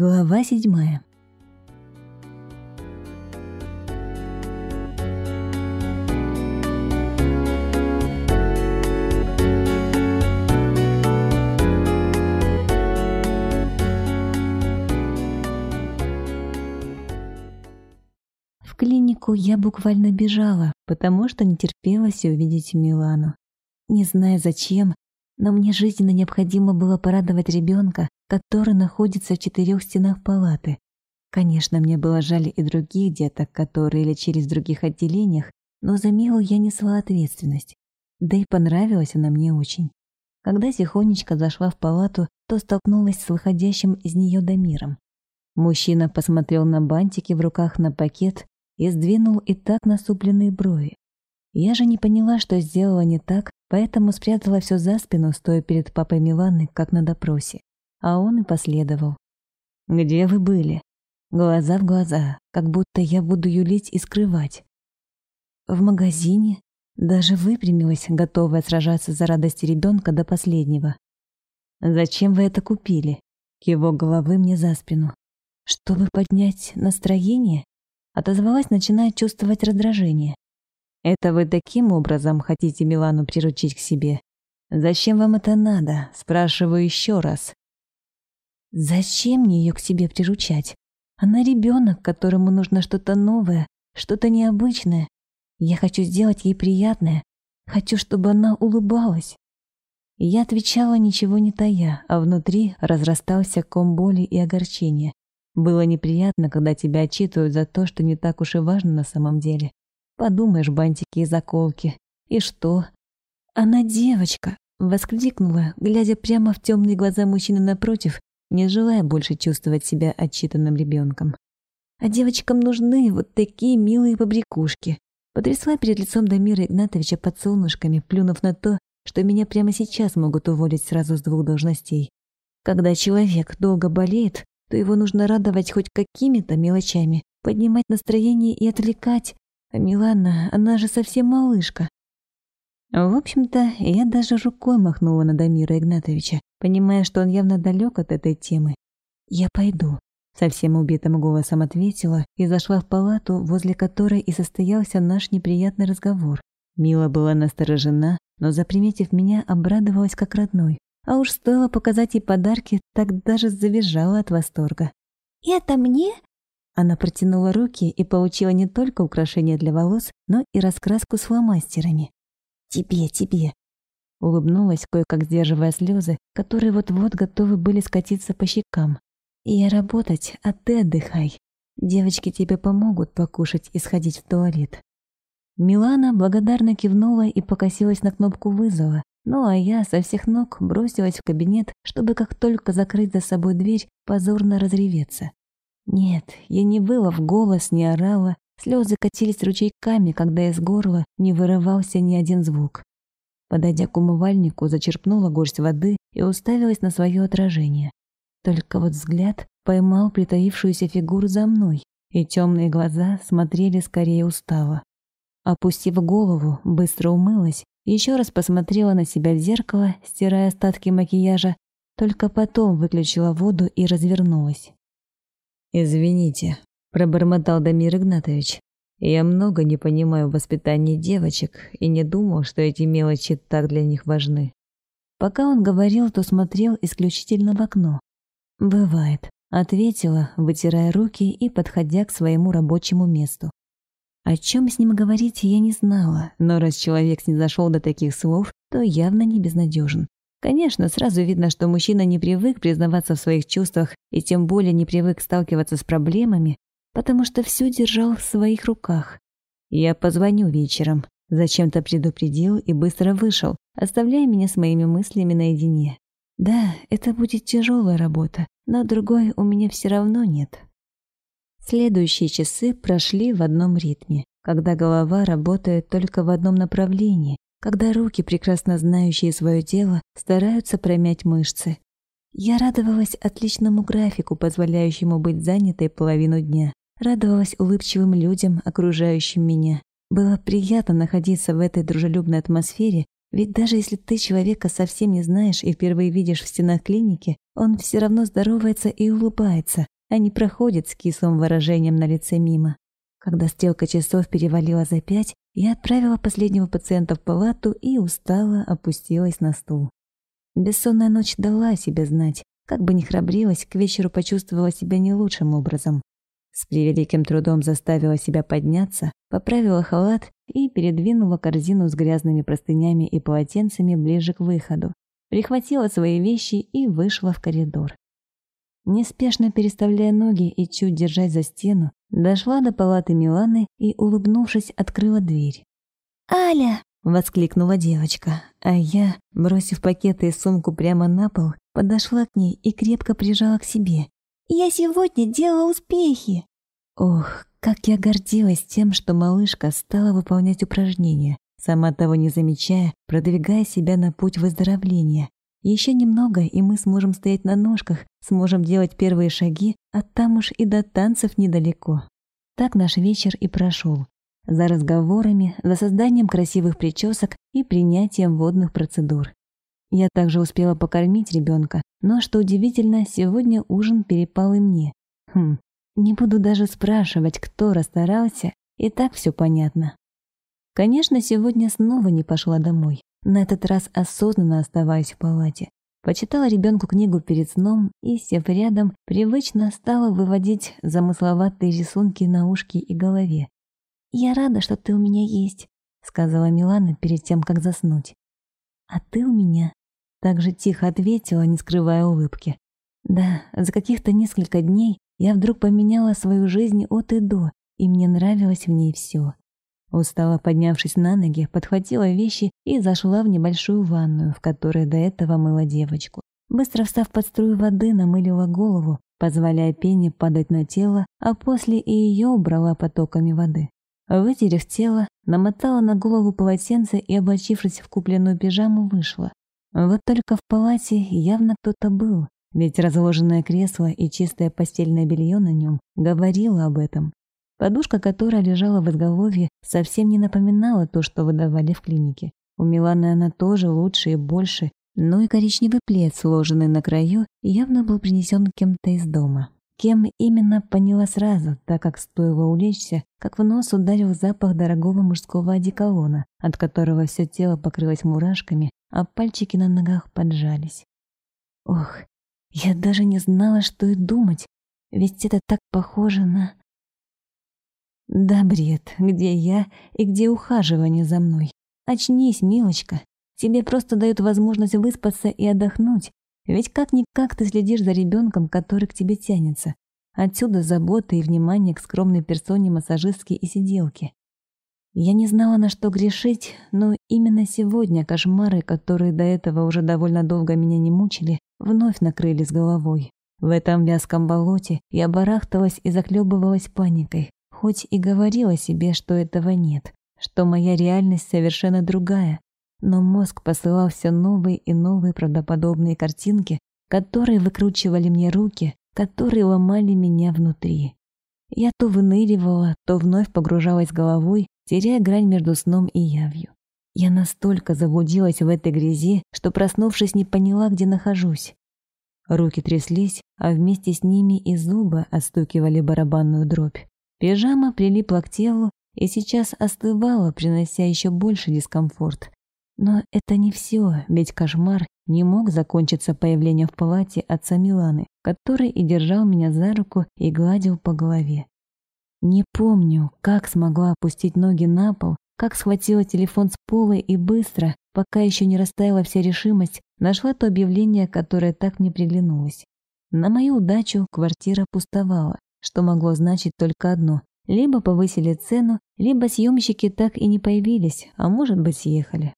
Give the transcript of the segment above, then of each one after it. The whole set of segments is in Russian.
Глава седьмая. В клинику я буквально бежала, потому что не терпелось увидеть Милану. Не зная зачем, но мне жизненно необходимо было порадовать ребенка, который находится в четырех стенах палаты. Конечно, мне было жаль и других деток, которые лечились в других отделениях, но за Милу я несла ответственность. Да и понравилась она мне очень. Когда тихонечко зашла в палату, то столкнулась с выходящим из нее Дамиром. Мужчина посмотрел на бантики в руках на пакет и сдвинул и так насупленные брови. Я же не поняла, что сделала не так, поэтому спрятала все за спину, стоя перед папой Миланы, как на допросе а он и последовал. «Где вы были?» Глаза в глаза, как будто я буду юлить и скрывать. В магазине даже выпрямилась, готовая сражаться за радость ребенка до последнего. «Зачем вы это купили?» Его головы мне за спину. «Чтобы поднять настроение?» Отозвалась, начиная чувствовать раздражение. «Это вы таким образом хотите Милану приручить к себе?» «Зачем вам это надо?» Спрашиваю еще раз. Зачем мне ее к себе приручать? Она ребенок, которому нужно что-то новое, что-то необычное. Я хочу сделать ей приятное. Хочу, чтобы она улыбалась. Я отвечала, ничего не тая, а внутри разрастался ком боли и огорчения. Было неприятно, когда тебя отчитывают за то, что не так уж и важно на самом деле. Подумаешь, бантики и заколки. И что? Она девочка, воскликнула, глядя прямо в темные глаза мужчины напротив не желая больше чувствовать себя отчитанным ребенком. А девочкам нужны вот такие милые побрякушки. Потрясла перед лицом Дамира Игнатовича под солнышками, плюнув на то, что меня прямо сейчас могут уволить сразу с двух должностей. Когда человек долго болеет, то его нужно радовать хоть какими-то мелочами, поднимать настроение и отвлекать. А Милана, она же совсем малышка. В общем-то, я даже рукой махнула на Дамира Игнатовича, понимая, что он явно далек от этой темы. «Я пойду», — совсем убитым голосом ответила и зашла в палату, возле которой и состоялся наш неприятный разговор. Мила была насторожена, но, заприметив меня, обрадовалась как родной. А уж стоило показать ей подарки, так даже завизжала от восторга. «Это мне?» Она протянула руки и получила не только украшение для волос, но и раскраску с фломастерами. «Тебе, тебе!» улыбнулась, кое-как сдерживая слезы, которые вот-вот готовы были скатиться по щекам. «Я работать, а ты отдыхай. Девочки тебе помогут покушать и сходить в туалет». Милана благодарно кивнула и покосилась на кнопку вызова, ну а я со всех ног бросилась в кабинет, чтобы как только закрыть за собой дверь, позорно разреветься. Нет, я не выла в голос, не орала, слезы катились ручейками, когда из горла не вырывался ни один звук. Подойдя к умывальнику, зачерпнула горсть воды и уставилась на свое отражение. Только вот взгляд поймал притаившуюся фигуру за мной, и темные глаза смотрели скорее устало. Опустив голову, быстро умылась, еще раз посмотрела на себя в зеркало, стирая остатки макияжа, только потом выключила воду и развернулась. «Извините», — пробормотал Дамир Игнатович. Я много не понимаю в воспитании девочек и не думал, что эти мелочи так для них важны. Пока он говорил, то смотрел исключительно в окно. «Бывает», — ответила, вытирая руки и подходя к своему рабочему месту. О чем с ним говорить, я не знала, но раз человек не зашел до таких слов, то явно не безнадежен. Конечно, сразу видно, что мужчина не привык признаваться в своих чувствах и тем более не привык сталкиваться с проблемами, потому что все держал в своих руках. Я позвоню вечером. Зачем-то предупредил и быстро вышел, оставляя меня с моими мыслями наедине. Да, это будет тяжелая работа, но другой у меня все равно нет. Следующие часы прошли в одном ритме, когда голова работает только в одном направлении, когда руки, прекрасно знающие свое дело, стараются промять мышцы. Я радовалась отличному графику, позволяющему быть занятой половину дня. Радовалась улыбчивым людям, окружающим меня. Было приятно находиться в этой дружелюбной атмосфере, ведь даже если ты человека совсем не знаешь и впервые видишь в стенах клиники, он все равно здоровается и улыбается, а не проходит с кислым выражением на лице мимо. Когда стрелка часов перевалила за пять, я отправила последнего пациента в палату и устало опустилась на стул. Бессонная ночь дала о себе знать. Как бы ни храбрилась, к вечеру почувствовала себя не лучшим образом с превеликим трудом заставила себя подняться, поправила халат и передвинула корзину с грязными простынями и полотенцами ближе к выходу, прихватила свои вещи и вышла в коридор. Неспешно переставляя ноги и чуть держась за стену, дошла до палаты Миланы и, улыбнувшись, открыла дверь. «Аля!» — воскликнула девочка, а я, бросив пакеты и сумку прямо на пол, подошла к ней и крепко прижала к себе. «Я сегодня делала успехи!» Ох, как я гордилась тем, что малышка стала выполнять упражнения, сама того не замечая, продвигая себя на путь выздоровления. Еще немного, и мы сможем стоять на ножках, сможем делать первые шаги, а там уж и до танцев недалеко. Так наш вечер и прошел. За разговорами, за созданием красивых причесок и принятием водных процедур. Я также успела покормить ребенка, но, что удивительно, сегодня ужин перепал и мне. Хм, не буду даже спрашивать, кто расстарался, и так все понятно. Конечно, сегодня снова не пошла домой, на этот раз осознанно оставаясь в палате. Почитала ребенку книгу перед сном и, сев рядом, привычно стала выводить замысловатые рисунки на ушки и голове. «Я рада, что ты у меня есть», — сказала Милана перед тем, как заснуть. «А ты у меня?» — так же тихо ответила, не скрывая улыбки. Да, за каких-то несколько дней я вдруг поменяла свою жизнь от и до, и мне нравилось в ней все. Устала, поднявшись на ноги, подхватила вещи и зашла в небольшую ванную, в которой до этого мыла девочку. Быстро встав под струю воды, намылила голову, позволяя пене падать на тело, а после и ее убрала потоками воды. Вытерев тело, намотала на голову полотенце и, облачившись в купленную пижаму, вышла. Вот только в палате явно кто-то был, ведь разложенное кресло и чистое постельное белье на нем говорило об этом. Подушка, которая лежала в изголовье, совсем не напоминала то, что выдавали в клинике. У Миланы она тоже лучше и больше, но и коричневый плед, сложенный на краю, явно был принесен кем-то из дома. Кем именно, поняла сразу, так как стоило улечься, как в нос ударил запах дорогого мужского одеколона, от которого все тело покрылось мурашками, а пальчики на ногах поджались. Ох, я даже не знала, что и думать, ведь это так похоже на... Да, бред, где я и где ухаживание за мной? Очнись, милочка. Тебе просто дают возможность выспаться и отдохнуть. Ведь как-никак ты следишь за ребенком, который к тебе тянется. Отсюда забота и внимание к скромной персоне массажистки и сиделки. Я не знала, на что грешить, но именно сегодня кошмары, которые до этого уже довольно долго меня не мучили, вновь накрылись головой. В этом вязком болоте я барахталась и заклёбывалась паникой, хоть и говорила себе, что этого нет, что моя реальность совершенно другая, но мозг посылал все новые и новые правдоподобные картинки, которые выкручивали мне руки, которые ломали меня внутри. Я то выныривала, то вновь погружалась головой, теряя грань между сном и явью. Я настолько заблудилась в этой грязи, что, проснувшись, не поняла, где нахожусь. Руки тряслись, а вместе с ними и зубы отстукивали барабанную дробь. Пижама прилипла к телу и сейчас остывала, принося еще больше дискомфорт. Но это не все, ведь кошмар не мог закончиться появлением в палате отца Миланы, который и держал меня за руку и гладил по голове. Не помню, как смогла опустить ноги на пол, как схватила телефон с пола и быстро, пока еще не растаяла вся решимость, нашла то объявление, которое так мне приглянулось. На мою удачу квартира пустовала, что могло значить только одно. Либо повысили цену, либо съемщики так и не появились, а может быть съехали.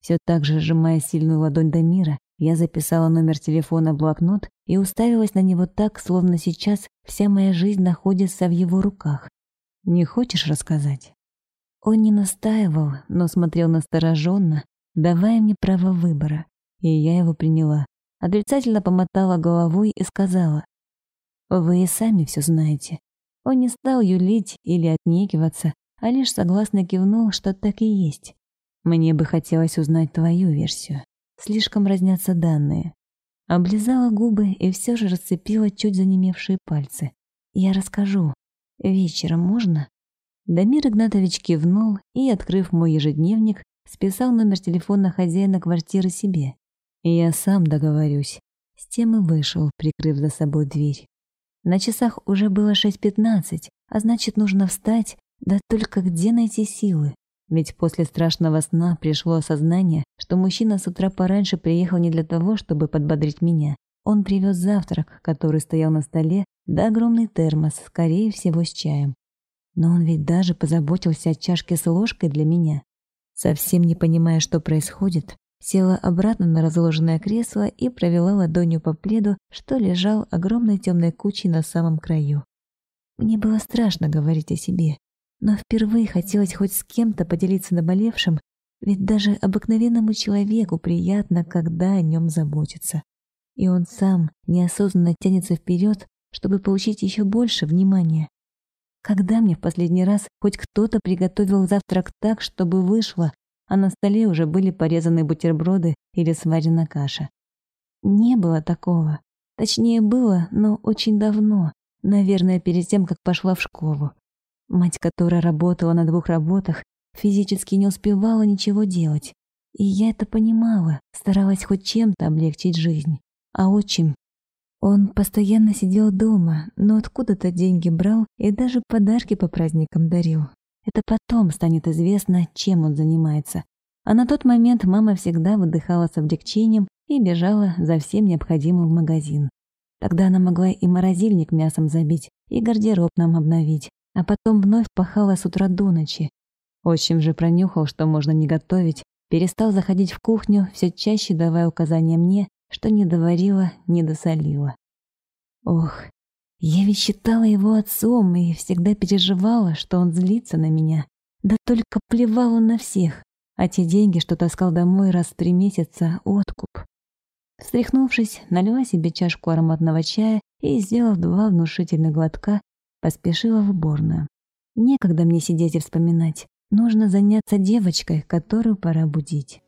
Все так же, сжимая сильную ладонь до мира, я записала номер телефона в блокнот и уставилась на него так, словно сейчас вся моя жизнь находится в его руках. «Не хочешь рассказать?» Он не настаивал, но смотрел настороженно, давая мне право выбора, и я его приняла. Отрицательно помотала головой и сказала, «Вы и сами все знаете». Он не стал юлить или отнекиваться, а лишь согласно кивнул, что так и есть. «Мне бы хотелось узнать твою версию. Слишком разнятся данные». Облизала губы и все же расцепила чуть занемевшие пальцы. «Я расскажу. Вечером можно?» Дамир Игнатович кивнул и, открыв мой ежедневник, списал номер телефона хозяина квартиры себе. Я сам договорюсь. С тем и вышел, прикрыв за собой дверь. На часах уже было 6.15, а значит, нужно встать, да только где найти силы? Ведь после страшного сна пришло осознание, что мужчина с утра пораньше приехал не для того, чтобы подбодрить меня. Он привез завтрак, который стоял на столе, да огромный термос, скорее всего, с чаем. Но он ведь даже позаботился о чашке с ложкой для меня. Совсем не понимая, что происходит, села обратно на разложенное кресло и провела ладонью по пледу, что лежал огромной темной кучей на самом краю. Мне было страшно говорить о себе, но впервые хотелось хоть с кем-то поделиться наболевшим, ведь даже обыкновенному человеку приятно, когда о нем заботятся. И он сам неосознанно тянется вперед, чтобы получить еще больше внимания. Когда мне в последний раз хоть кто-то приготовил завтрак так, чтобы вышло, а на столе уже были порезаны бутерброды или сварена каша? Не было такого. Точнее, было, но очень давно. Наверное, перед тем, как пошла в школу. Мать, которая работала на двух работах, физически не успевала ничего делать. И я это понимала, старалась хоть чем-то облегчить жизнь. А отчим он постоянно сидел дома, но откуда-то деньги брал и даже подарки по праздникам дарил. Это потом станет известно, чем он занимается. А на тот момент мама всегда выдыхала с облегчением и бежала за всем необходимым в магазин. Тогда она могла и морозильник мясом забить, и гардероб нам обновить, а потом вновь пахала с утра до ночи. Отчим же пронюхал, что можно не готовить, перестал заходить в кухню, все чаще давая указания мне, что не доварила, не досолила. Ох, я ведь считала его отцом и всегда переживала, что он злится на меня. Да только плевал он на всех, а те деньги, что таскал домой раз в три месяца, откуп. Встряхнувшись, налила себе чашку ароматного чая и, сделав два внушительных глотка, поспешила в уборную. Некогда мне сидеть и вспоминать. Нужно заняться девочкой, которую пора будить.